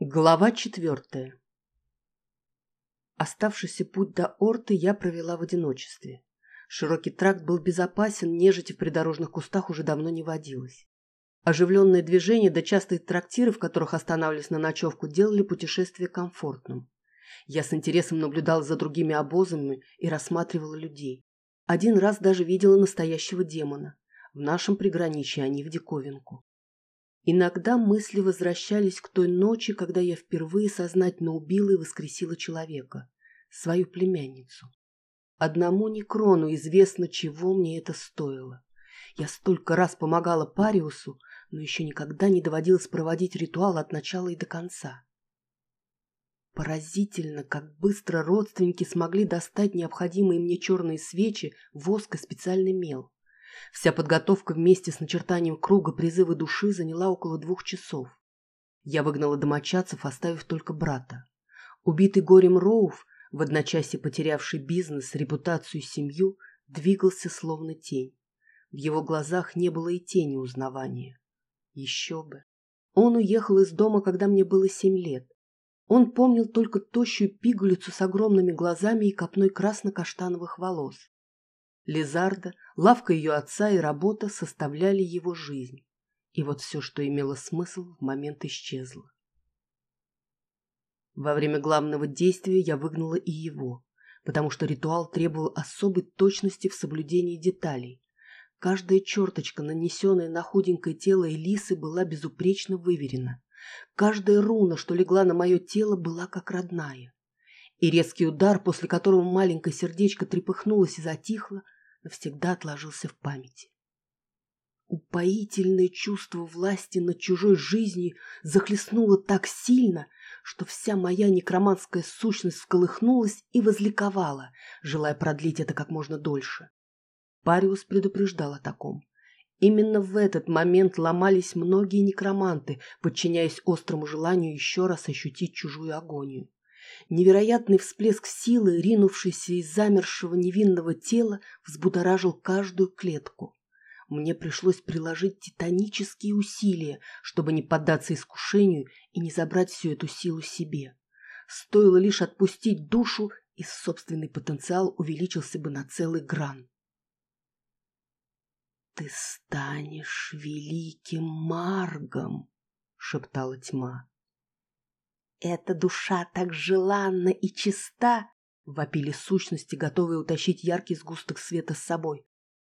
Глава четвертая. Оставшийся путь до Орты я провела в одиночестве. Широкий тракт был безопасен, нежити в придорожных кустах уже давно не водилось. Оживленное движение да частые трактиры, в которых останавливались на ночевку, делали путешествие комфортным. Я с интересом наблюдала за другими обозами и рассматривала людей. Один раз даже видела настоящего демона. В нашем приграничье они в диковинку. Иногда мысли возвращались к той ночи, когда я впервые сознательно убила и воскресила человека, свою племянницу. Одному Некрону известно, чего мне это стоило. Я столько раз помогала Париусу, но еще никогда не доводилось проводить ритуал от начала и до конца. Поразительно, как быстро родственники смогли достать необходимые мне черные свечи, воск и специальный мел. Вся подготовка вместе с начертанием круга призыва души заняла около двух часов. Я выгнала домочадцев, оставив только брата. Убитый горем Роуф, в одночасье потерявший бизнес, репутацию и семью, двигался словно тень. В его глазах не было и тени узнавания. Еще бы. Он уехал из дома, когда мне было семь лет. Он помнил только тощую пигалицу с огромными глазами и копной красно-каштановых волос. Лизарда, лавка ее отца и работа составляли его жизнь. И вот все, что имело смысл, в момент исчезло. Во время главного действия я выгнала и его, потому что ритуал требовал особой точности в соблюдении деталей. Каждая черточка, нанесенная на худенькое тело Элисы, была безупречно выверена. Каждая руна, что легла на мое тело, была как родная. И резкий удар, после которого маленькое сердечко трепыхнулось и затихло, навсегда отложился в памяти. Упоительное чувство власти над чужой жизнью захлестнуло так сильно, что вся моя некроманская сущность всколыхнулась и возликовала, желая продлить это как можно дольше. Париус предупреждал о таком. Именно в этот момент ломались многие некроманты, подчиняясь острому желанию еще раз ощутить чужую агонию. Невероятный всплеск силы, ринувшийся из замершего невинного тела, взбудоражил каждую клетку. Мне пришлось приложить титанические усилия, чтобы не поддаться искушению и не забрать всю эту силу себе. Стоило лишь отпустить душу, и собственный потенциал увеличился бы на целый гран. «Ты станешь великим Маргом!» — шептала тьма. «Эта душа так желанна и чиста!» — вопили сущности, готовые утащить яркий сгусток света с собой.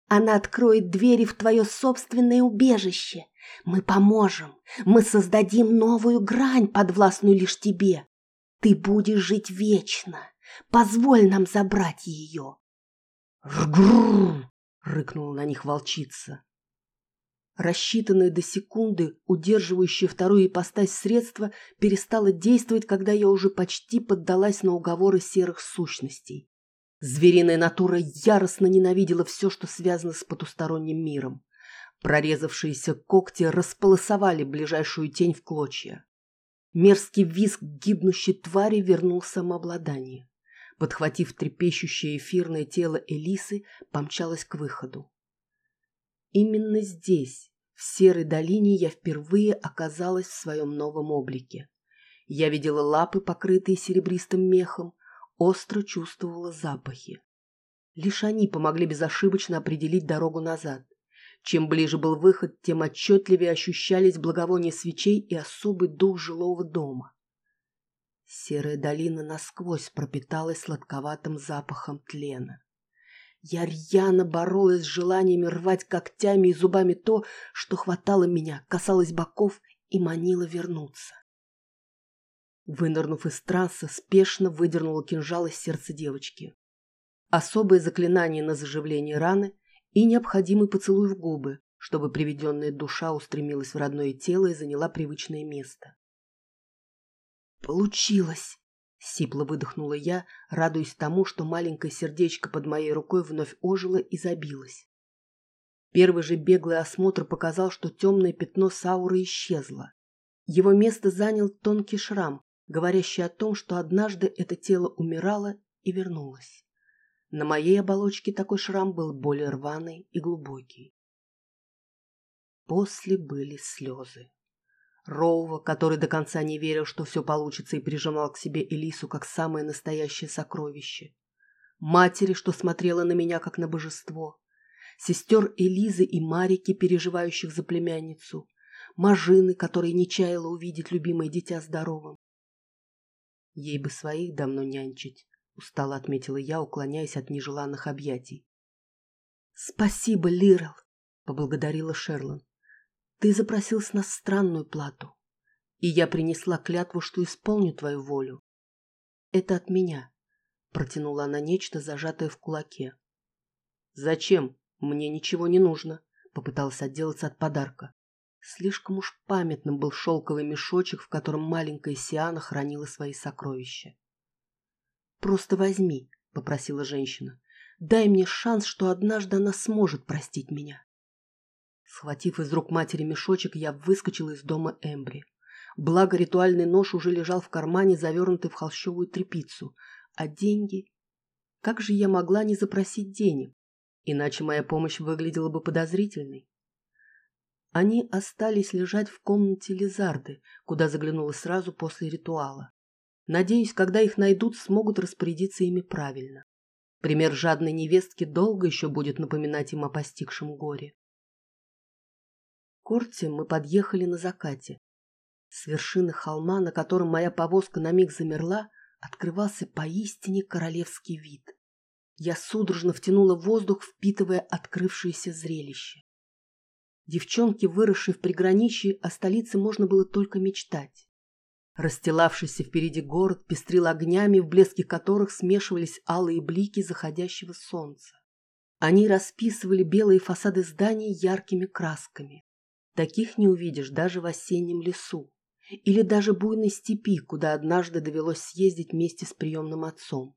«Она откроет двери в твое собственное убежище. Мы поможем. Мы создадим новую грань, подвластную лишь тебе. Ты будешь жить вечно. Позволь нам забрать ее!» Рыкнула на них волчица. Рассчитанное до секунды, удерживающее вторую ипостась средство, перестало действовать, когда я уже почти поддалась на уговоры серых сущностей. Звериная натура яростно ненавидела все, что связано с потусторонним миром. Прорезавшиеся когти располосовали ближайшую тень в клочья. Мерзкий визг гибнущей твари вернул самообладание. Подхватив трепещущее эфирное тело Элисы, помчалась к выходу. Именно здесь, в Серой долине, я впервые оказалась в своем новом облике. Я видела лапы, покрытые серебристым мехом, остро чувствовала запахи. Лишь они помогли безошибочно определить дорогу назад. Чем ближе был выход, тем отчетливее ощущались благовония свечей и особый дух жилого дома. Серая долина насквозь пропиталась сладковатым запахом тлена. Я рьяно боролась с желаниями рвать когтями и зубами то, что хватало меня, касалось боков и манило вернуться. Вынырнув из транса, спешно выдернула кинжал из сердца девочки. Особое заклинание на заживление раны и необходимый поцелуй в губы, чтобы приведенная душа устремилась в родное тело и заняла привычное место. Получилось! Сипло выдохнула я, радуясь тому, что маленькое сердечко под моей рукой вновь ожило и забилось. Первый же беглый осмотр показал, что темное пятно Сауры исчезло. Его место занял тонкий шрам, говорящий о том, что однажды это тело умирало и вернулось. На моей оболочке такой шрам был более рваный и глубокий. После были слезы. Роува, который до конца не верил, что все получится, и прижимал к себе Элису как самое настоящее сокровище. Матери, что смотрела на меня как на божество. Сестер Элизы и Марики, переживающих за племянницу. Мажины, которая не чаяла увидеть любимое дитя здоровым. Ей бы своих давно нянчить, устало отметила я, уклоняясь от нежеланных объятий. Спасибо, Лирел, поблагодарила Шерлан. Ты запросил с нас странную плату, и я принесла клятву, что исполню твою волю. Это от меня, протянула она нечто, зажатое в кулаке. Зачем? Мне ничего не нужно, попыталась отделаться от подарка. Слишком уж памятным был шелковый мешочек, в котором маленькая Сиана хранила свои сокровища. «Просто возьми», — попросила женщина. «Дай мне шанс, что однажды она сможет простить меня». Схватив из рук матери мешочек, я выскочила из дома Эмбри. Благо, ритуальный нож уже лежал в кармане, завернутый в холщовую тряпицу. А деньги? Как же я могла не запросить денег? Иначе моя помощь выглядела бы подозрительной. Они остались лежать в комнате Лизарды, куда заглянула сразу после ритуала. Надеюсь, когда их найдут, смогут распорядиться ими правильно. Пример жадной невестки долго еще будет напоминать им о постигшем горе. Корте мы подъехали на закате. С вершины холма, на котором моя повозка на миг замерла, открывался поистине королевский вид. Я судорожно втянула воздух, впитывая открывшееся зрелище. Девчонки, выросшие в приграничье, о столице можно было только мечтать. Расстилавшийся впереди город пестрил огнями, в блеске которых смешивались алые блики заходящего солнца. Они расписывали белые фасады зданий яркими красками. Таких не увидишь даже в осеннем лесу или даже буйной степи, куда однажды довелось съездить вместе с приемным отцом.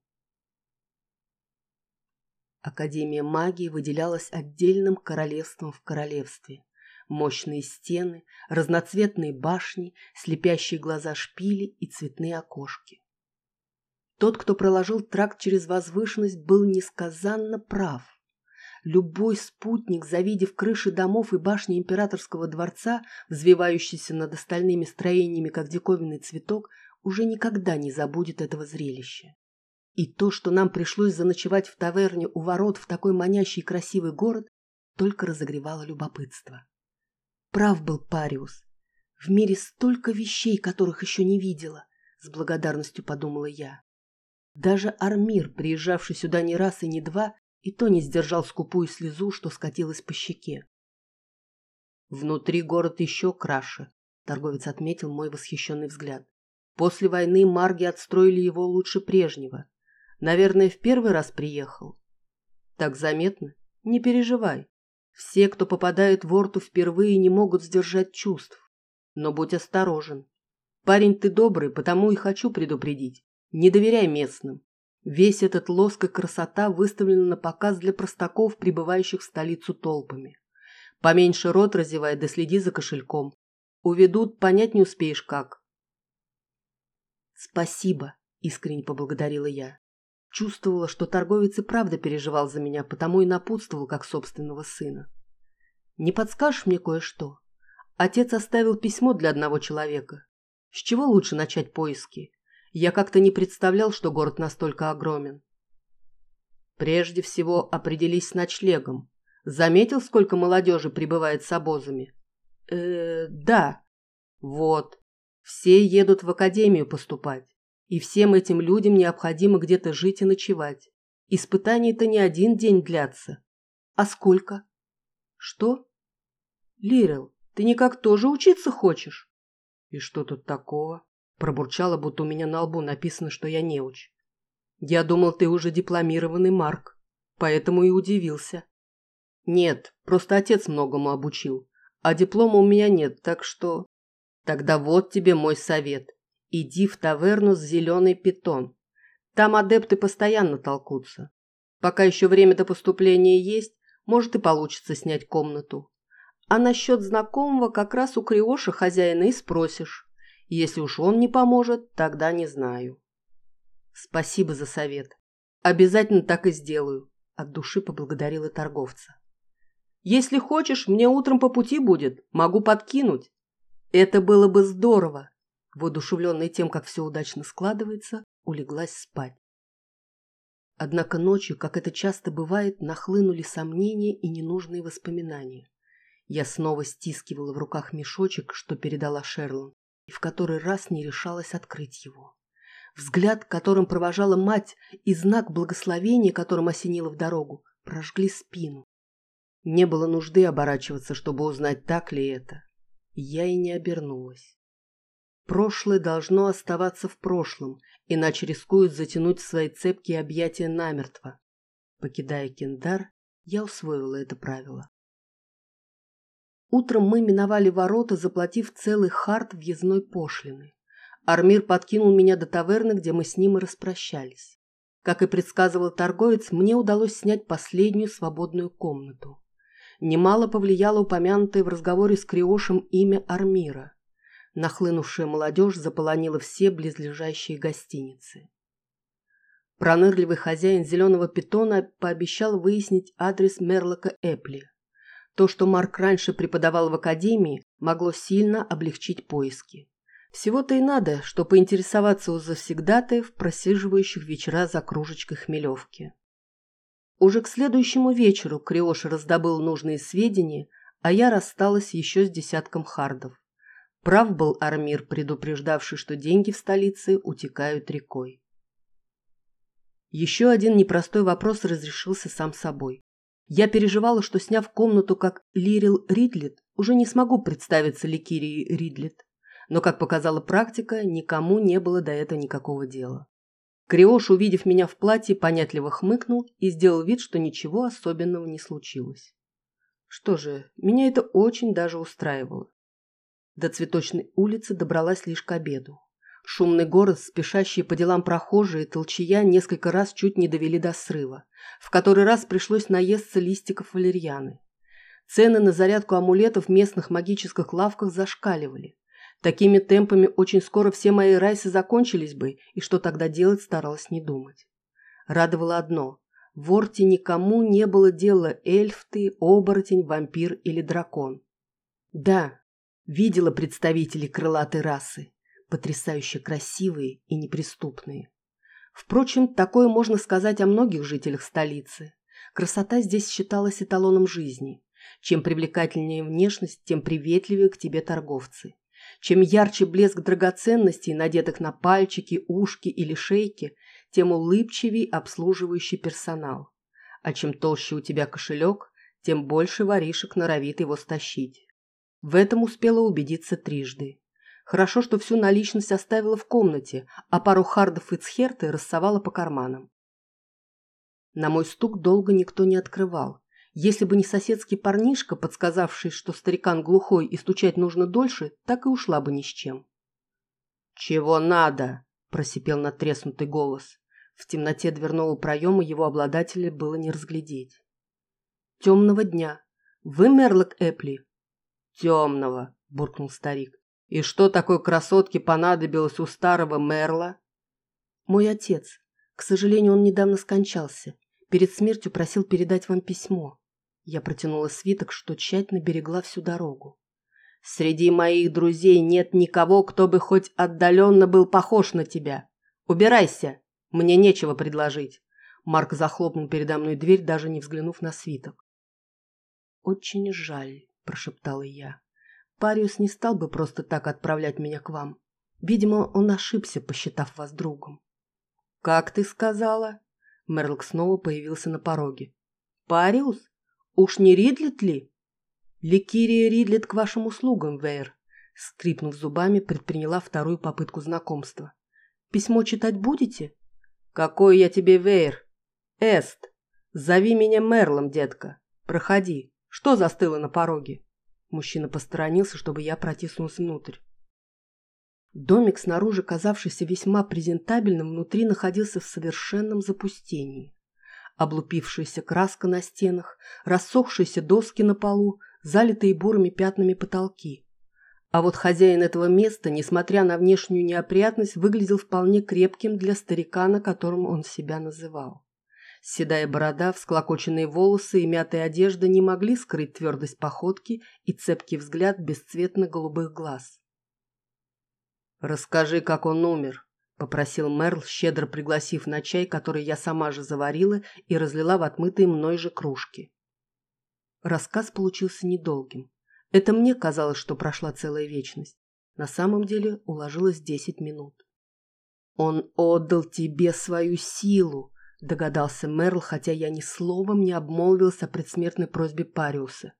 Академия магии выделялась отдельным королевством в королевстве. Мощные стены, разноцветные башни, слепящие глаза шпили и цветные окошки. Тот, кто проложил тракт через возвышенность, был несказанно прав. Любой спутник, завидев крыши домов и башни императорского дворца, взвивающиеся над остальными строениями, как диковинный цветок, уже никогда не забудет этого зрелища. И то, что нам пришлось заночевать в таверне у ворот в такой манящий и красивый город, только разогревало любопытство. Прав был Париус. В мире столько вещей, которых еще не видела, с благодарностью подумала я. Даже Армир, приезжавший сюда не раз и не два, и то не сдержал скупую слезу, что скатилась по щеке. Внутри город еще краше, торговец отметил мой восхищенный взгляд. После войны марги отстроили его лучше прежнего. Наверное, в первый раз приехал. Так заметно? Не переживай. Все, кто попадает в Орту впервые, не могут сдержать чувств. Но будь осторожен. Парень ты добрый, потому и хочу предупредить. Не доверяй местным. Весь этот лоск и красота выставлены на показ для простаков, прибывающих в столицу толпами. Поменьше рот разевай, да следи за кошельком. Уведут, понять не успеешь как. Спасибо, искренне поблагодарила я. Чувствовала, что торговец и правда переживал за меня, потому и напутствовал, как собственного сына. Не подскажешь мне кое-что? Отец оставил письмо для одного человека. С чего лучше начать поиски? Я как-то не представлял, что город настолько огромен. Прежде всего определись с ночлегом. Заметил, сколько молодежи прибывает с обозами? Э, да. Вот. Все едут в академию поступать. И всем этим людям необходимо где-то жить и ночевать. Испытания-то не один день длятся. А сколько? Что? Лирел, ты никак тоже учиться хочешь? И что тут такого? Пробурчала, будто у меня на лбу написано, что я неуч. Я думал, ты уже дипломированный Марк, поэтому и удивился. Нет, просто отец многому обучил, а диплома у меня нет, так что... Тогда вот тебе мой совет. Иди в таверну с зеленый питон. Там адепты постоянно толкутся. Пока еще время до поступления есть, может и получится снять комнату. А насчет знакомого как раз у Криоша хозяина и спросишь. Если уж он не поможет, тогда не знаю. Спасибо за совет. Обязательно так и сделаю. От души поблагодарила торговца. Если хочешь, мне утром по пути будет. Могу подкинуть. Это было бы здорово. Воодушевленная тем, как все удачно складывается, улеглась спать. Однако ночью, как это часто бывает, нахлынули сомнения и ненужные воспоминания. Я снова стискивала в руках мешочек, что передала Шерлон, и в который раз не решалась открыть его. Взгляд, которым провожала мать, и знак благословения, которым осенила в дорогу, прожгли спину. Не было нужды оборачиваться, чтобы узнать, так ли это. Я и не обернулась. Прошлое должно оставаться в прошлом, иначе рискуют затянуть свои цепкие объятия намертво. Покидая Кендар, я усвоила это правило. Утром мы миновали ворота, заплатив целый хард въездной пошлины. Армир подкинул меня до таверны, где мы с ним и распрощались. Как и предсказывал торговец, мне удалось снять последнюю свободную комнату. Немало повлияло упомянутое в разговоре с Криошем имя Армира. Нахлынувшая молодежь заполонила все близлежащие гостиницы. Пронырливый хозяин зеленого питона пообещал выяснить адрес Мерлока Эпли. То, что Марк раньше преподавал в академии, могло сильно облегчить поиски. Всего-то и надо, что поинтересоваться у завсегдатаев, просиживающих вечера за кружечкой хмелевки. Уже к следующему вечеру Криош раздобыл нужные сведения, а я рассталась еще с десятком хардов. Прав был Армир, предупреждавший, что деньги в столице утекают рекой. Еще один непростой вопрос разрешился сам собой. Я переживала, что, сняв комнату как Лирил Ридлет, уже не смогу представиться Ликирией Ридлет. Но, как показала практика, никому не было до этого никакого дела. Криош, увидев меня в платье, понятливо хмыкнул и сделал вид, что ничего особенного не случилось. Что же, меня это очень даже устраивало. До цветочной улицы добралась лишь к обеду. Шумный город, спешащие по делам прохожие, толчья несколько раз чуть не довели до срыва. В который раз пришлось наесться листиков валерьяны. Цены на зарядку амулетов в местных магических лавках зашкаливали. Такими темпами очень скоро все мои райсы закончились бы, и что тогда делать, старалась не думать. Радовало одно – в Орте никому не было дела эльф ты, оборотень, вампир или дракон. Да, видела представителей крылатой расы, потрясающе красивые и неприступные. Впрочем, такое можно сказать о многих жителях столицы. Красота здесь считалась эталоном жизни. Чем привлекательнее внешность, тем приветливее к тебе торговцы. Чем ярче блеск драгоценностей, надетых на пальчики, ушки или шейки, тем улыбчивей обслуживающий персонал. А чем толще у тебя кошелек, тем больше воришек норовит его стащить. В этом успела убедиться трижды. Хорошо, что всю наличность оставила в комнате, а пару хардов и цхерты рассовала по карманам. На мой стук долго никто не открывал. Если бы не соседский парнишка, подсказавший, что старикан глухой и стучать нужно дольше, так и ушла бы ни с чем. «Чего надо?» – просипел натреснутый голос. В темноте дверного проема его обладателя было не разглядеть. «Темного дня. Вы Мерлок Эпли?» «Темного», – буркнул старик. «И что такой красотке понадобилось у старого Мерла?» «Мой отец. К сожалению, он недавно скончался. Перед смертью просил передать вам письмо». Я протянула свиток, что тщательно берегла всю дорогу. «Среди моих друзей нет никого, кто бы хоть отдаленно был похож на тебя. Убирайся, мне нечего предложить». Марк захлопнул передо мной дверь, даже не взглянув на свиток. «Очень жаль», – прошептала я. «Париус не стал бы просто так отправлять меня к вам. Видимо, он ошибся, посчитав вас другом». «Как ты сказала?» Мерлок снова появился на пороге. «Париус? Уж не Ридлет ли? Ликирия Ридлет к вашим услугам, Вейр. Скрипнув зубами, предприняла вторую попытку знакомства. Письмо читать будете? Какой я тебе Вейр? Эст. Зови меня Мерлом, детка. Проходи. Что застыло на пороге? Мужчина посторонился, чтобы я протиснулась внутрь. Домик, снаружи казавшийся весьма презентабельным, внутри находился в совершенном запустении облупившаяся краска на стенах, рассохшиеся доски на полу, залитые бурыми пятнами потолки. А вот хозяин этого места, несмотря на внешнюю неопрятность, выглядел вполне крепким для старика, на котором он себя называл. Седая борода, всклокоченные волосы и мятая одежда не могли скрыть твердость походки и цепкий взгляд бесцветно-голубых глаз. «Расскажи, как он умер», — попросил Мерл, щедро пригласив на чай, который я сама же заварила и разлила в отмытые мной же кружки. Рассказ получился недолгим. Это мне казалось, что прошла целая вечность. На самом деле уложилось десять минут. «Он отдал тебе свою силу», — догадался Мерл, хотя я ни словом не обмолвился о предсмертной просьбе Париуса.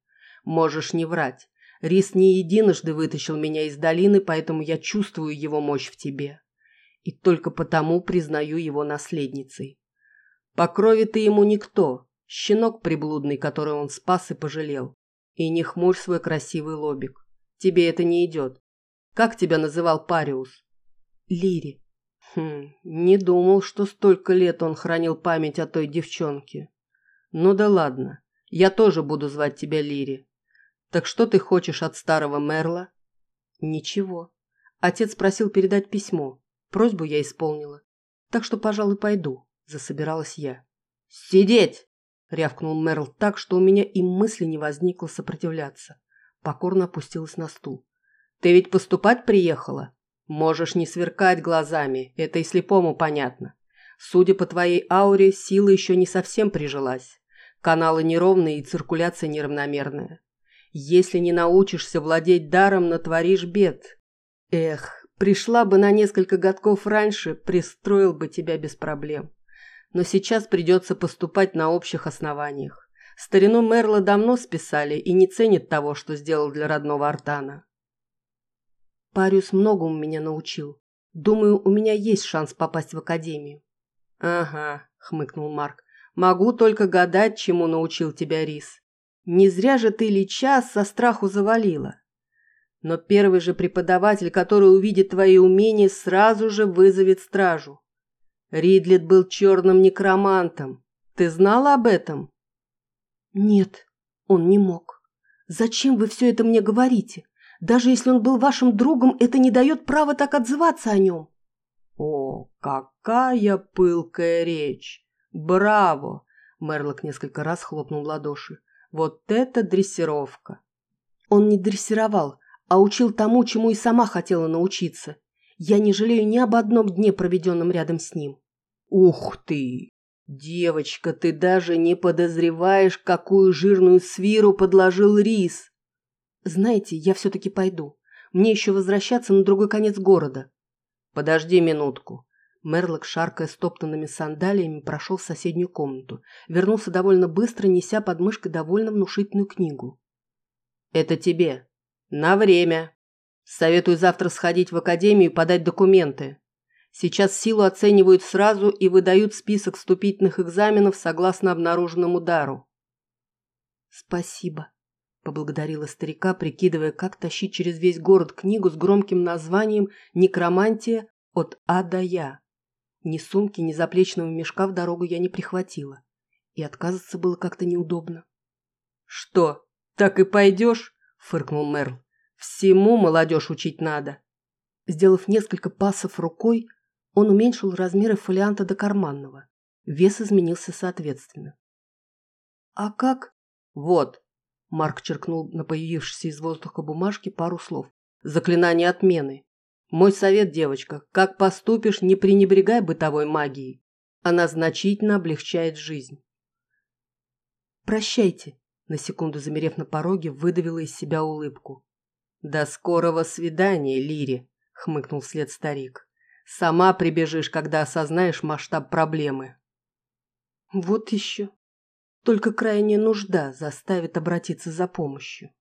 «Можешь не врать. Рис не единожды вытащил меня из долины, поэтому я чувствую его мощь в тебе. И только потому признаю его наследницей. По крови ты ему никто, щенок приблудный, который он спас и пожалел. И не хмурь свой красивый лобик. Тебе это не идет. Как тебя называл Париус? Лири. Хм, не думал, что столько лет он хранил память о той девчонке. Ну да ладно, я тоже буду звать тебя Лири. Так что ты хочешь от старого Мерла? Ничего. Отец просил передать письмо. Просьбу я исполнила. Так что, пожалуй, пойду, засобиралась я. Сидеть! рявкнул Мерл так, что у меня и мысли не возникло сопротивляться. Покорно опустилась на стул. Ты ведь поступать приехала? Можешь не сверкать глазами, это и слепому понятно. Судя по твоей ауре, сила еще не совсем прижилась. Каналы неровные и циркуляция неравномерная. Если не научишься владеть даром, натворишь бед. Эх, пришла бы на несколько годков раньше, пристроил бы тебя без проблем. Но сейчас придется поступать на общих основаниях. Старину Мерла давно списали и не ценит того, что сделал для родного Артана. Париус многому меня научил. Думаю, у меня есть шанс попасть в академию. Ага, хмыкнул Марк. Могу только гадать, чему научил тебя Рис. Не зря же ты Лича со страху завалила. Но первый же преподаватель, который увидит твои умения, сразу же вызовет стражу. Ридлет был черным некромантом. Ты знала об этом? Нет, он не мог. Зачем вы все это мне говорите? Даже если он был вашим другом, это не дает права так отзываться о нем. О, какая пылкая речь! Браво! Мерлок несколько раз хлопнул в ладоши. Вот это дрессировка! Он не дрессировал, а учил тому, чему и сама хотела научиться. Я не жалею ни об одном дне, проведенном рядом с ним. Ух ты! Девочка, ты даже не подозреваешь, какую жирную свиру подложил рис. Знаете, я все-таки пойду. Мне еще возвращаться на другой конец города. Подожди минутку. Мерлок, шаркая стоптанными сандалиями, прошел в соседнюю комнату. Вернулся довольно быстро, неся под мышкой довольно внушительную книгу. «Это тебе. На время. Советую завтра сходить в академию и подать документы. Сейчас силу оценивают сразу и выдают список вступительных экзаменов согласно обнаруженному дару». «Спасибо», – поблагодарила старика, прикидывая, как тащить через весь город книгу с громким названием «Некромантия от А до Я». Ни сумки, ни заплечного мешка в дорогу я не прихватила. И отказываться было как-то неудобно. «Что, так и пойдешь?» – фыркнул Мерл. «Всему молодежь учить надо». Сделав несколько пасов рукой, он уменьшил размеры фолианта до карманного. Вес изменился соответственно. «А как?» «Вот», – Марк черкнул на появившейся из воздуха бумажке пару слов. «Заклинание отмены. Мой совет, девочка, как поступишь, не пренебрегай бытовой магией. Она значительно облегчает жизнь. Прощайте, на секунду замерев на пороге, выдавила из себя улыбку. До скорого свидания, Лири, хмыкнул вслед старик. Сама прибежишь, когда осознаешь масштаб проблемы. Вот еще. Только крайняя нужда заставит обратиться за помощью.